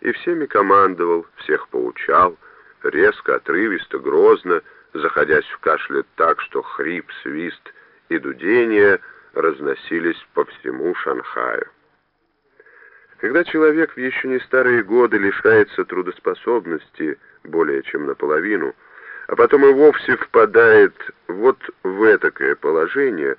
и всеми командовал, всех поучал, резко, отрывисто, грозно, заходясь в кашле так, что хрип, свист и дудение разносились по всему Шанхаю. Когда человек в еще не старые годы лишается трудоспособности более чем наполовину, а потом и вовсе впадает вот в этакое положение,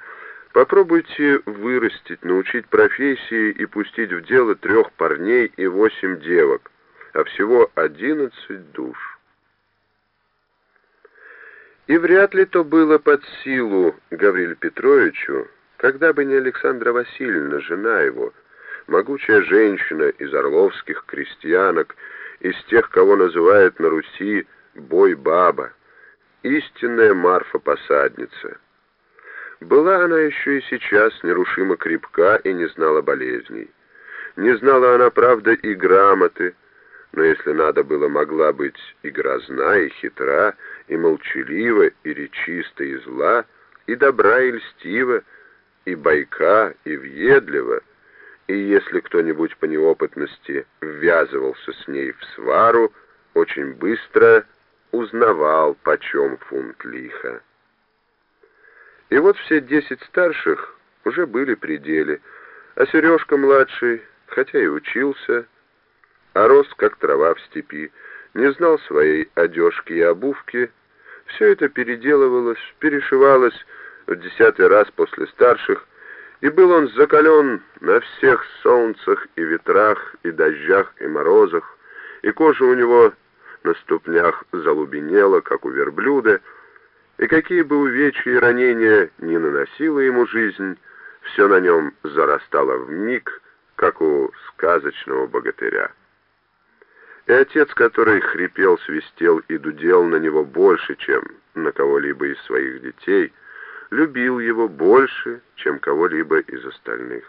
попробуйте вырастить, научить профессии и пустить в дело трех парней и восемь девок, а всего одиннадцать душ. И вряд ли то было под силу Гаврилу Петровичу, когда бы не Александра Васильевна, жена его, могучая женщина из орловских крестьянок, из тех, кого называют на Руси «бой-баба», истинная Марфа-посадница. Была она еще и сейчас нерушимо крепка и не знала болезней. Не знала она, правда, и грамоты, но если надо было, могла быть и грозна, и хитра, и молчалива, и речиста, и зла, и добра, и льстива, и бойка, и въедлива, и если кто-нибудь по неопытности ввязывался с ней в свару, очень быстро узнавал, почем фунт лиха. И вот все десять старших уже были при деле, а Сережка младший, хотя и учился, а рос, как трава в степи, не знал своей одежки и обувки, все это переделывалось, перешивалось в десятый раз после старших, и был он закален на всех солнцах и ветрах, и дождях, и морозах, и кожа у него на ступнях залубенела, как у верблюда, и какие бы увечья и ранения ни наносила ему жизнь, все на нем зарастало в миг, как у сказочного богатыря. И отец, который хрипел, свистел и дудел на него больше, чем на кого-либо из своих детей, любил его больше, чем кого-либо из остальных.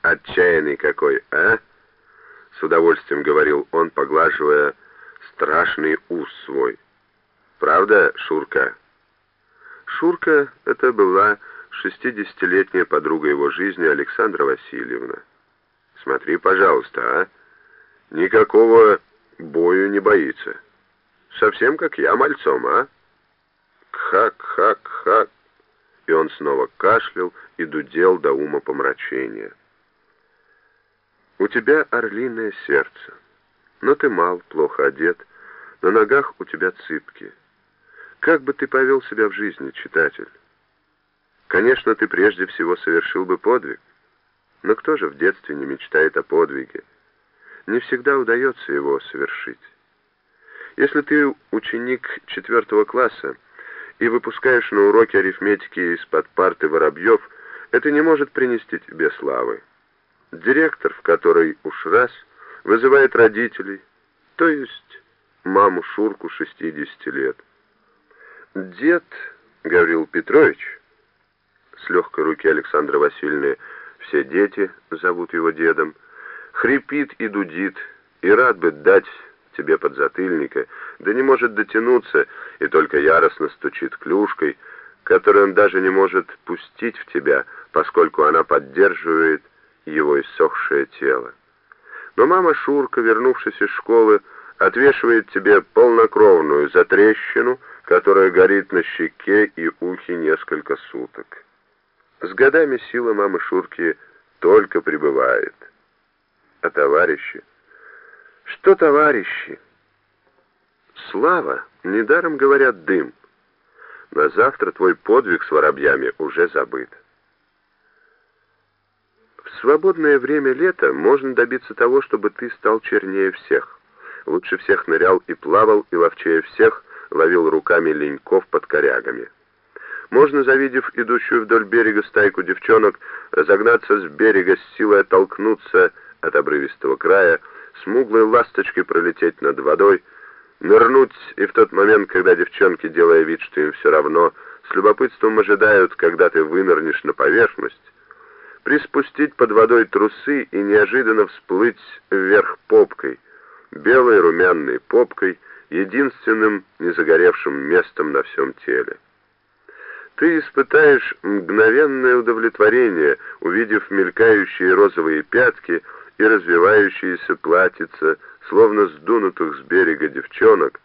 «Отчаянный какой, а?» — с удовольствием говорил он, поглаживая страшный ус свой. «Правда, Шурка?» Шурка — это была шестидесятилетняя подруга его жизни Александра Васильевна. «Смотри, пожалуйста, а? Никакого бою не боится. Совсем как я мальцом, а?» Хак-хак-хак. И он снова кашлял и дудел до ума помрачения. У тебя орлиное сердце, но ты мал, плохо одет, на ногах у тебя цыпки. Как бы ты повел себя в жизни, читатель? Конечно, ты прежде всего совершил бы подвиг, но кто же в детстве не мечтает о подвиге? Не всегда удается его совершить. Если ты ученик четвертого класса, и выпускаешь на уроке арифметики из-под парты Воробьев, это не может принести тебе славы. Директор, в который уж раз, вызывает родителей, то есть маму Шурку 60 лет. Дед Гаврил Петрович, с легкой руки Александра Васильевны все дети зовут его дедом, хрипит и дудит, и рад бы дать тебе подзатыльника, да не может дотянуться и только яростно стучит клюшкой, которую он даже не может пустить в тебя, поскольку она поддерживает его иссохшее тело. Но мама Шурка, вернувшись из школы, отвешивает тебе полнокровную затрещину, которая горит на щеке и ухе несколько суток. С годами сила мамы Шурки только прибывает. А товарищи... Что, товарищи? Слава, недаром говорят дым. На завтра твой подвиг с воробьями уже забыт. В свободное время лета можно добиться того, чтобы ты стал чернее всех. Лучше всех нырял и плавал, и ловчее всех ловил руками леньков под корягами. Можно, завидев идущую вдоль берега стайку девчонок, разогнаться с берега с силой оттолкнуться от обрывистого края, смуглой ласточкой пролететь над водой, нырнуть, и в тот момент, когда девчонки, делая вид, что им все равно, с любопытством ожидают, когда ты вынырнешь на поверхность, приспустить под водой трусы и неожиданно всплыть вверх попкой, белой румяной попкой, единственным незагоревшим местом на всем теле. Ты испытаешь мгновенное удовлетворение, увидев мелькающие розовые пятки и развивающиеся платьица, словно сдунутых с берега девчонок,